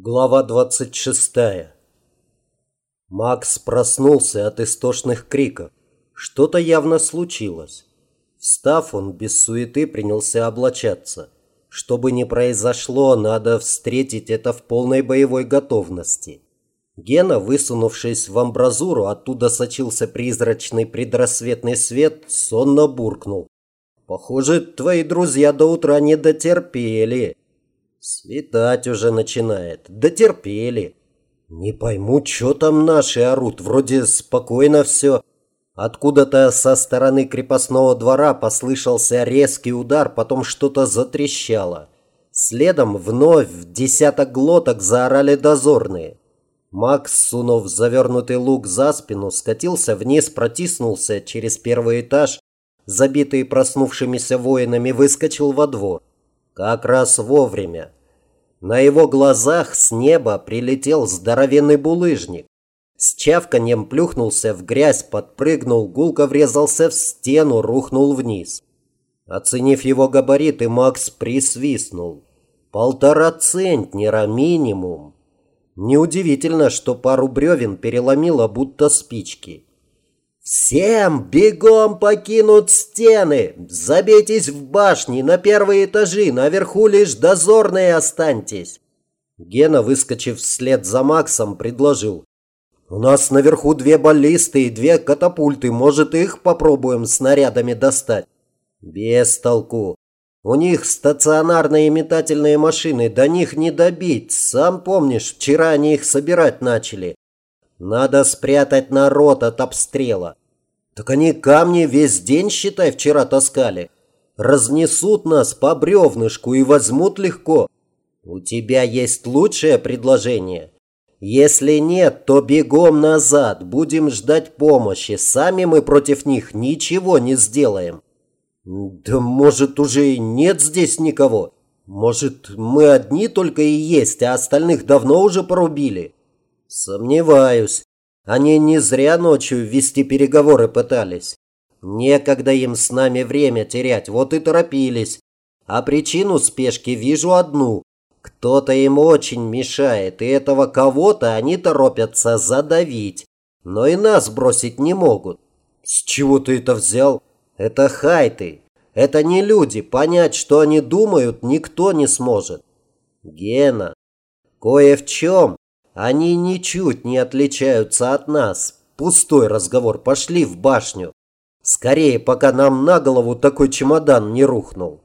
Глава 26. Макс проснулся от истошных криков. Что-то явно случилось. Встав, он без суеты принялся облачаться. Что бы ни произошло, надо встретить это в полной боевой готовности. Гена, высунувшись в амбразуру, оттуда сочился призрачный предрассветный свет, сонно буркнул. «Похоже, твои друзья до утра не дотерпели». Светать уже начинает. Дотерпели. Не пойму, что там наши орут. Вроде спокойно все. Откуда-то со стороны крепостного двора послышался резкий удар, потом что-то затрещало. Следом вновь в десяток глоток заорали дозорные. Макс, сунув завернутый лук за спину, скатился вниз, протиснулся через первый этаж, забитый проснувшимися воинами, выскочил во двор. Как раз вовремя. На его глазах с неба прилетел здоровенный булыжник. С чавканьем плюхнулся в грязь, подпрыгнул, гулко врезался в стену, рухнул вниз. Оценив его габариты, Макс присвистнул. Полтора центнера минимум. Неудивительно, что пару бревен переломило, будто спички. «Всем бегом покинут стены! Забейтесь в башни на первые этажи, наверху лишь дозорные останьтесь!» Гена, выскочив вслед за Максом, предложил. «У нас наверху две баллисты и две катапульты, может, их попробуем снарядами достать?» «Без толку. У них стационарные метательные машины, до них не добить. Сам помнишь, вчера они их собирать начали. Надо спрятать народ от обстрела. Так они камни весь день, считай, вчера таскали. Разнесут нас по бревнышку и возьмут легко. У тебя есть лучшее предложение? Если нет, то бегом назад, будем ждать помощи. Сами мы против них ничего не сделаем. Да может уже и нет здесь никого. Может мы одни только и есть, а остальных давно уже порубили. Сомневаюсь. Они не зря ночью вести переговоры пытались. Некогда им с нами время терять, вот и торопились. А причину спешки вижу одну. Кто-то им очень мешает, и этого кого-то они торопятся задавить. Но и нас бросить не могут. С чего ты это взял? Это хайты. Это не люди. Понять, что они думают, никто не сможет. Гена, кое в чем они ничуть не отличаются от нас. Пустой разговор. Пошли в башню. Скорее, пока нам на голову такой чемодан не рухнул.